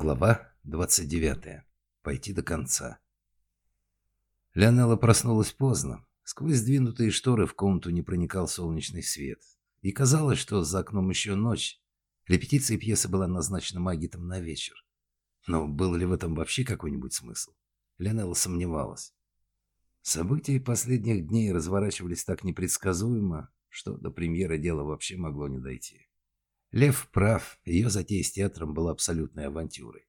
Глава 29. Пойти до конца. Леонела проснулась поздно. Сквозь сдвинутые шторы в комнату не проникал солнечный свет. И казалось, что за окном еще ночь. Репетиция пьесы была назначена Магитом на вечер. Но был ли в этом вообще какой-нибудь смысл? Леонела сомневалась. События последних дней разворачивались так непредсказуемо, что до премьеры дело вообще могло не дойти. Лев прав, ее затея с театром была абсолютной авантюрой.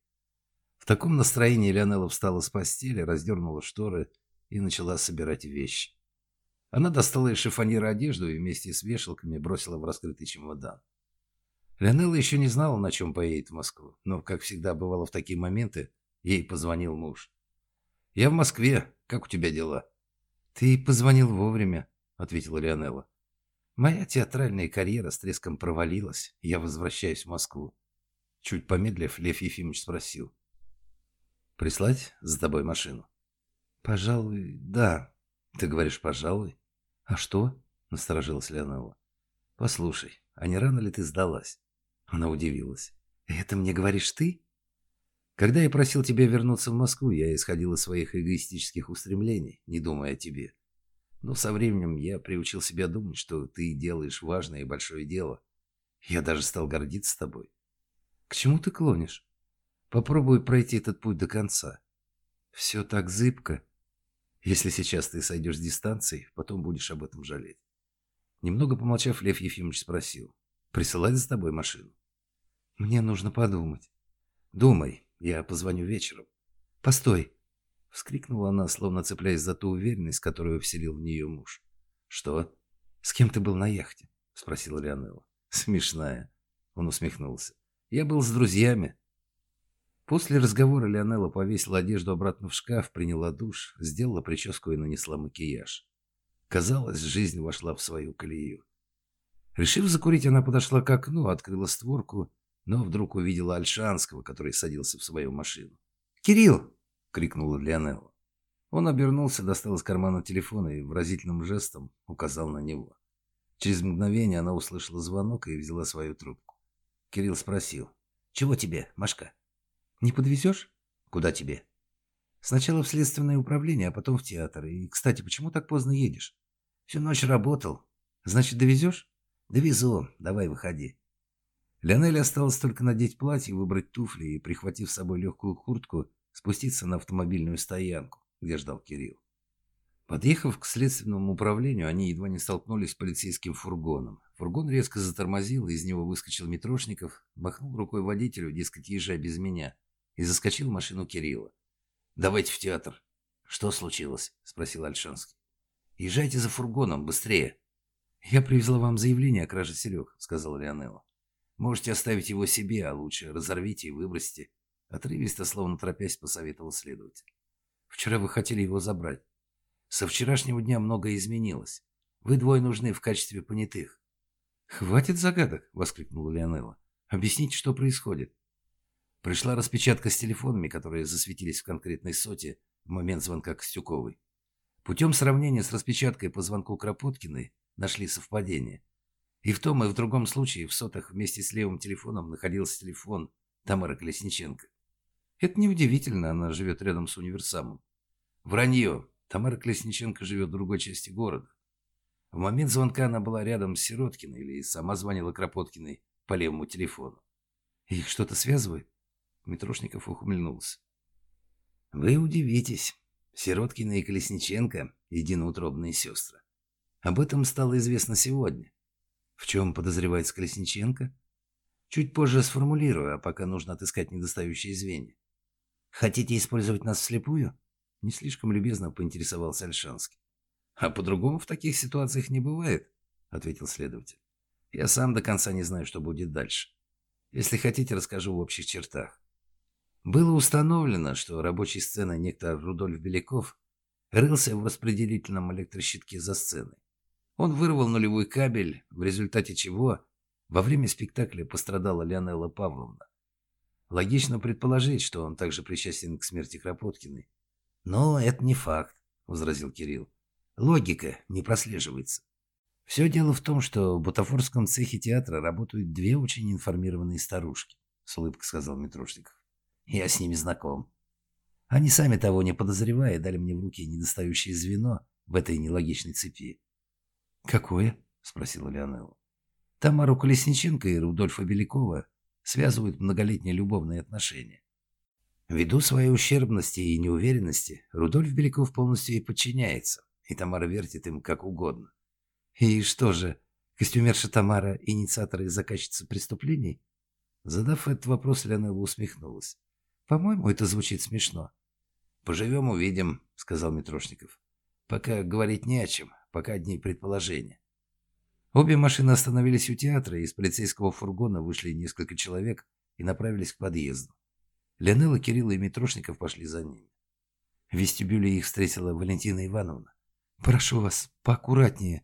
В таком настроении Леонела встала с постели, раздернула шторы и начала собирать вещи. Она достала из шифоньера одежду и вместе с вешалками бросила в раскрытый чемодан. Леонела еще не знала, на чем поедет в Москву, но, как всегда бывало в такие моменты, ей позвонил муж. «Я в Москве. Как у тебя дела?» «Ты позвонил вовремя», — ответила Леонела. Моя театральная карьера с треском провалилась, я возвращаюсь в Москву. Чуть помедлив, Лев Ефимович спросил. «Прислать за тобой машину?» «Пожалуй, да». «Ты говоришь, пожалуй?» «А что?» — насторожилась Леонела. «Послушай, а не рано ли ты сдалась?» Она удивилась. «Это мне говоришь ты?» «Когда я просил тебя вернуться в Москву, я исходил из своих эгоистических устремлений, не думая о тебе. Но со временем я приучил себя думать, что ты делаешь важное и большое дело. Я даже стал гордиться тобой. К чему ты клонишь? Попробуй пройти этот путь до конца. Все так зыбко. Если сейчас ты сойдешь с дистанции, потом будешь об этом жалеть. Немного помолчав, Лев Ефимович спросил. Присылать за тобой машину? Мне нужно подумать. Думай, я позвоню вечером. Постой, Вскрикнула она, словно цепляясь за ту уверенность, которую вселил в нее муж. «Что? С кем ты был на яхте?» — спросила Леонела. «Смешная». Он усмехнулся. «Я был с друзьями». После разговора Леонела повесила одежду обратно в шкаф, приняла душ, сделала прическу и нанесла макияж. Казалось, жизнь вошла в свою колею. Решив закурить, она подошла к окну, открыла створку, но вдруг увидела Альшанского, который садился в свою машину. «Кирилл!» — крикнула Леонелла. Он обернулся, достал из кармана телефон и выразительным жестом указал на него. Через мгновение она услышала звонок и взяла свою трубку. Кирилл спросил. «Чего тебе, Машка?» «Не подвезешь?» «Куда тебе?» «Сначала в следственное управление, а потом в театр. И, кстати, почему так поздно едешь?» «Всю ночь работал. Значит, довезешь?» «Довезу. Давай, выходи». Леонеле осталось только надеть платье, выбрать туфли и, прихватив с собой легкую куртку, спуститься на автомобильную стоянку, где ждал Кирилл. Подъехав к следственному управлению, они едва не столкнулись с полицейским фургоном. Фургон резко затормозил, из него выскочил Митрошников, махнул рукой водителю, дескать, езжай без меня, и заскочил в машину Кирилла. «Давайте в театр». «Что случилось?» – спросил Альшанский. «Езжайте за фургоном, быстрее». «Я привезла вам заявление о краже Серег», – сказала Леонела. «Можете оставить его себе, а лучше разорвите и выбросьте. Отрывисто, словно торопясь, посоветовал следователь. «Вчера вы хотели его забрать. Со вчерашнего дня многое изменилось. Вы двое нужны в качестве понятых». «Хватит загадок!» — воскликнула Леонелла. «Объясните, что происходит». Пришла распечатка с телефонами, которые засветились в конкретной соте в момент звонка Костюковой. Путем сравнения с распечаткой по звонку Кропоткиной нашли совпадение. И в том, и в другом случае в сотах вместе с левым телефоном находился телефон Тамары Колесниченко. Это неудивительно, она живет рядом с универсамом. Вранье. Тамара Колесниченко живет в другой части города. В момент звонка она была рядом с Сироткиной или сама звонила Кропоткиной по левому телефону. Их что-то связывает? Митрошников ухмыльнулся. Вы удивитесь. Сироткина и Колесниченко – единоутробные сестры. Об этом стало известно сегодня. В чем подозревается Колесниченко? Чуть позже сформулирую, а пока нужно отыскать недостающие звенья. Хотите использовать нас вслепую? Не слишком любезно поинтересовался Альшанский. А по-другому в таких ситуациях не бывает, ответил следователь. Я сам до конца не знаю, что будет дальше. Если хотите, расскажу в общих чертах. Было установлено, что рабочей сцены некто Рудольф Беляков рылся в распределительном электрощитке за сценой. Он вырвал нулевой кабель, в результате чего во время спектакля пострадала Леонелла Павловна. Логично предположить, что он также причастен к смерти Кропоткиной. Но это не факт, возразил Кирилл. Логика не прослеживается. Все дело в том, что в бутафорском цехе театра работают две очень информированные старушки, с улыбкой сказал Митрошников. Я с ними знаком. Они сами того не подозревая, дали мне в руки недостающее звено в этой нелогичной цепи. «Какое?» – спросила Леонелла. «Тамару Колесниченко и Рудольфа Белякова связывают многолетние любовные отношения. Ввиду своей ущербности и неуверенности, Рудольф Беляков полностью ей подчиняется, и Тамара вертит им как угодно. И что же, костюмерша Тамара – инициатор и заказчица преступлений? Задав этот вопрос, Леонелла усмехнулась. По-моему, это звучит смешно. «Поживем, увидим», — сказал Митрошников. «Пока говорить не о чем, пока одни предположения». Обе машины остановились у театра, и из полицейского фургона вышли несколько человек и направились к подъезду. Леонелла, Кирилл и Митрошников пошли за ними. В вестибюле их встретила Валентина Ивановна. «Прошу вас, поаккуратнее».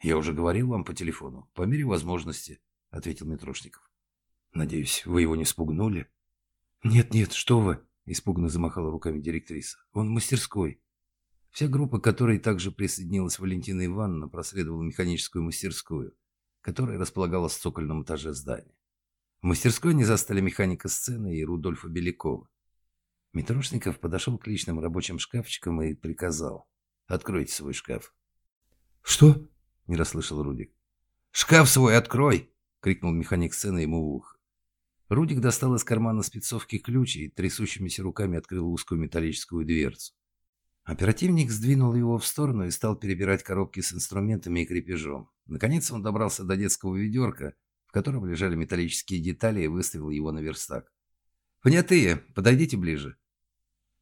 «Я уже говорил вам по телефону, по мере возможности», — ответил Митрошников. «Надеюсь, вы его не спугнули?» «Нет-нет, что вы!» – испуганно замахала руками директриса. «Он в мастерской». Вся группа, к которой также присоединилась Валентина Ивановна, проследовала механическую мастерскую, которая располагалась в цокольном этаже здания. В мастерской они застали механика сцены и Рудольфа Белякова. Митрошников подошел к личным рабочим шкафчикам и приказал. «Откройте свой шкаф». «Что?» – не расслышал Рудик. «Шкаф свой открой!» – крикнул механик сцены ему в ухо. Рудик достал из кармана спецовки ключ и трясущимися руками открыл узкую металлическую дверцу. Оперативник сдвинул его в сторону и стал перебирать коробки с инструментами и крепежом. Наконец он добрался до детского ведерка, в котором лежали металлические детали, и выставил его на верстак. «Понятые, подойдите ближе».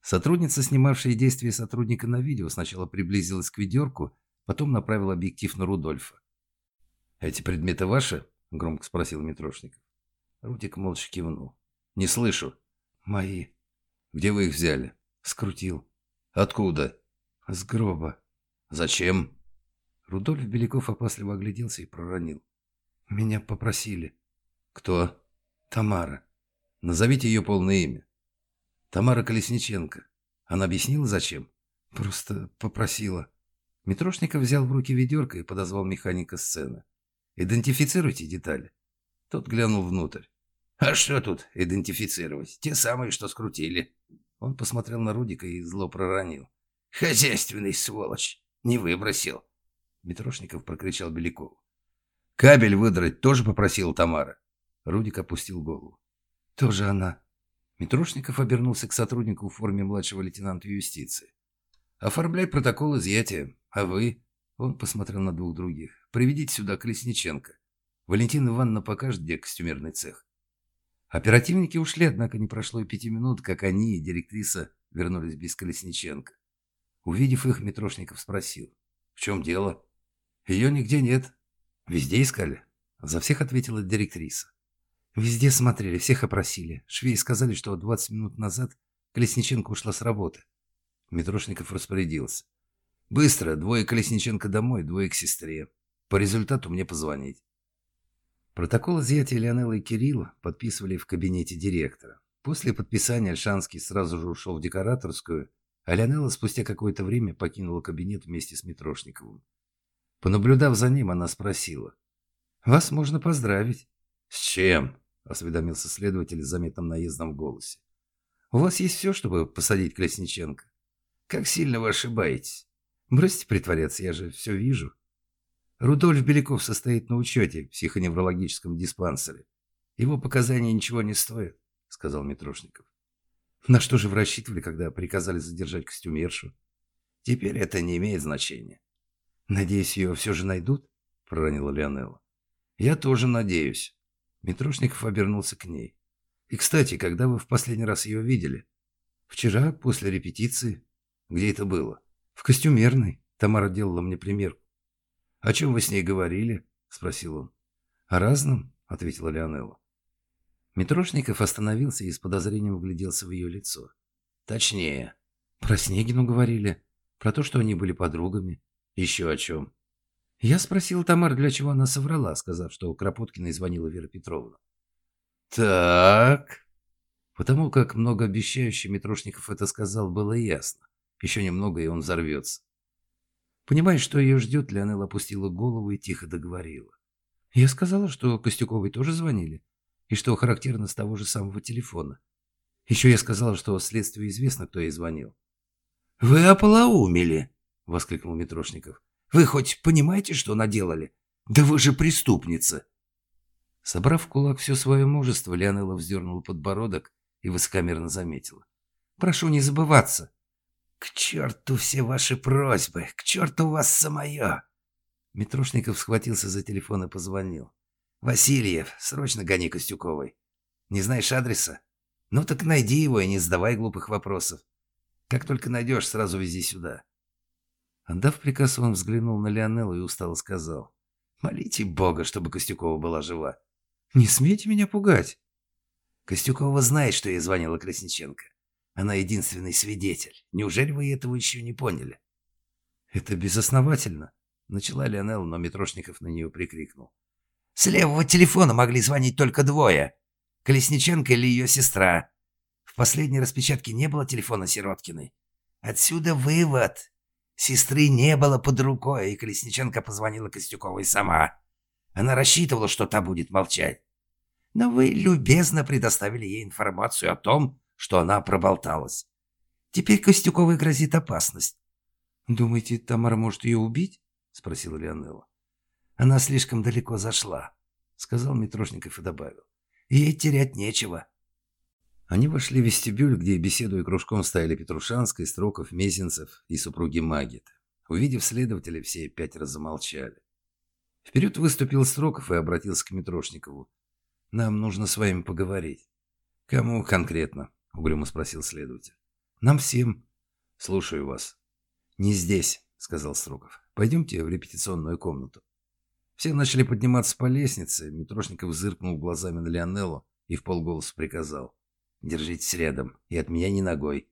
Сотрудница, снимавшая действия сотрудника на видео, сначала приблизилась к ведерку, потом направила объектив на Рудольфа. «Эти предметы ваши?» – громко спросил Митрошников. Рудик молча кивнул. «Не слышу». «Мои». «Где вы их взяли?» «Скрутил». «Откуда?» «С гроба». «Зачем?» Рудольф Беляков опасливо огляделся и проронил. «Меня попросили». «Кто?» «Тамара». «Назовите ее полное имя». «Тамара Колесниченко». Она объяснила, зачем? «Просто попросила». Митрошников взял в руки ведерко и подозвал механика сцены. «Идентифицируйте детали». Тот глянул внутрь. «А что тут идентифицировать? Те самые, что скрутили». Он посмотрел на Рудика и зло проронил. «Хозяйственный сволочь! Не выбросил!» Митрошников прокричал Белякову. «Кабель выдрать тоже попросил Тамара?» Рудик опустил голову. «Тоже она». Митрошников обернулся к сотруднику в форме младшего лейтенанта юстиции. «Оформлять протокол изъятия. А вы?» Он посмотрел на двух других. «Приведите сюда Колесниченко. Валентина Ивановна покажет, где костюмерный цех. Оперативники ушли, однако не прошло и пяти минут, как они и директриса вернулись без Колесниченко. Увидев их, Митрошников спросил. «В чем дело?» «Ее нигде нет». «Везде искали?» За всех ответила директриса. «Везде смотрели, всех опросили. Швеи сказали, что 20 минут назад Колесниченко ушла с работы». Митрошников распорядился. «Быстро, двое Колесниченко домой, двое к сестре. По результату мне позвонить». Протокол изъятия Леонелла и Кирилла подписывали в кабинете директора. После подписания Альшанский сразу же ушел в декораторскую, а Леонелла спустя какое-то время покинула кабинет вместе с Митрошниковым. Понаблюдав за ним, она спросила. «Вас можно поздравить». «С чем?» – осведомился следователь с заметным наездом в голосе. «У вас есть все, чтобы посадить Колесниченко?» «Как сильно вы ошибаетесь?» «Бросьте притворяться, я же все вижу». Рудольф Беляков состоит на учете в психоневрологическом диспансере. Его показания ничего не стоят, сказал Митрошников. На что же вы рассчитывали, когда приказали задержать костюмершу? Теперь это не имеет значения. Надеюсь, ее все же найдут? Проронила Леонелла. Я тоже надеюсь. Митрошников обернулся к ней. И, кстати, когда вы в последний раз ее видели? Вчера, после репетиции. Где это было? В костюмерной. Тамара делала мне примерку. «О чем вы с ней говорили?» – спросил он. «О разном», – ответила Леонелла. Митрошников остановился и с подозрением вгляделся в ее лицо. «Точнее». «Про Снегину говорили. Про то, что они были подругами. Еще о чем?» Я спросил Тамар, для чего она соврала, сказав, что Кропоткиной звонила Вера Петровна. «Так...» Потому как многообещающий Митрошников это сказал, было ясно. Еще немного, и он взорвется. Понимая, что ее ждет, Леонел опустила голову и тихо договорила. Я сказала, что Костюковой тоже звонили, и что характерно с того же самого телефона. Еще я сказал, что следствию известно, кто ей звонил. «Вы ополоумели!» — воскликнул Митрошников. «Вы хоть понимаете, что наделали? Да вы же преступница!» Собрав в кулак все свое мужество, Леонела вздернула подбородок и высокомерно заметила. «Прошу не забываться». «К черту все ваши просьбы! К черту вас самое!» Митрошников схватился за телефон и позвонил. «Васильев, срочно гони Костюковой. Не знаешь адреса? Ну так найди его и не задавай глупых вопросов. Как только найдешь, сразу вези сюда». Отдав приказ, он взглянул на Леонеллу и устало сказал. «Молите Бога, чтобы Костюкова была жива». «Не смейте меня пугать». Костюкова знает, что ей звонила Красниченко. Она единственный свидетель. Неужели вы этого еще не поняли? Это безосновательно. Начала Леонелла, но Митрошников на нее прикрикнул. С левого телефона могли звонить только двое. Колесниченко или ее сестра. В последней распечатке не было телефона Сироткиной. Отсюда вывод. Сестры не было под рукой, и Колесниченко позвонила Костюковой сама. Она рассчитывала, что та будет молчать. Но вы любезно предоставили ей информацию о том, что она проболталась. Теперь Костюковой грозит опасность. «Думаете, Тамара может ее убить?» — спросила Леонелла. «Она слишком далеко зашла», — сказал Митрошников и добавил. «Ей терять нечего». Они вошли в вестибюль, где, беседуя кружком, стояли Петрушанская, Строков, Мезенцев и супруги Магит. Увидев следователя, все пятеро замолчали. Вперед выступил Строков и обратился к Митрошникову. «Нам нужно с вами поговорить». «Кому конкретно?» — угрюмо спросил следователь. «Нам всем». «Слушаю вас». «Не здесь», — сказал Строков. «Пойдемте в репетиционную комнату». Все начали подниматься по лестнице. Митрошников зыркнул глазами на Лионеллу и в полголоса приказал. «Держитесь рядом, и от меня ни ногой».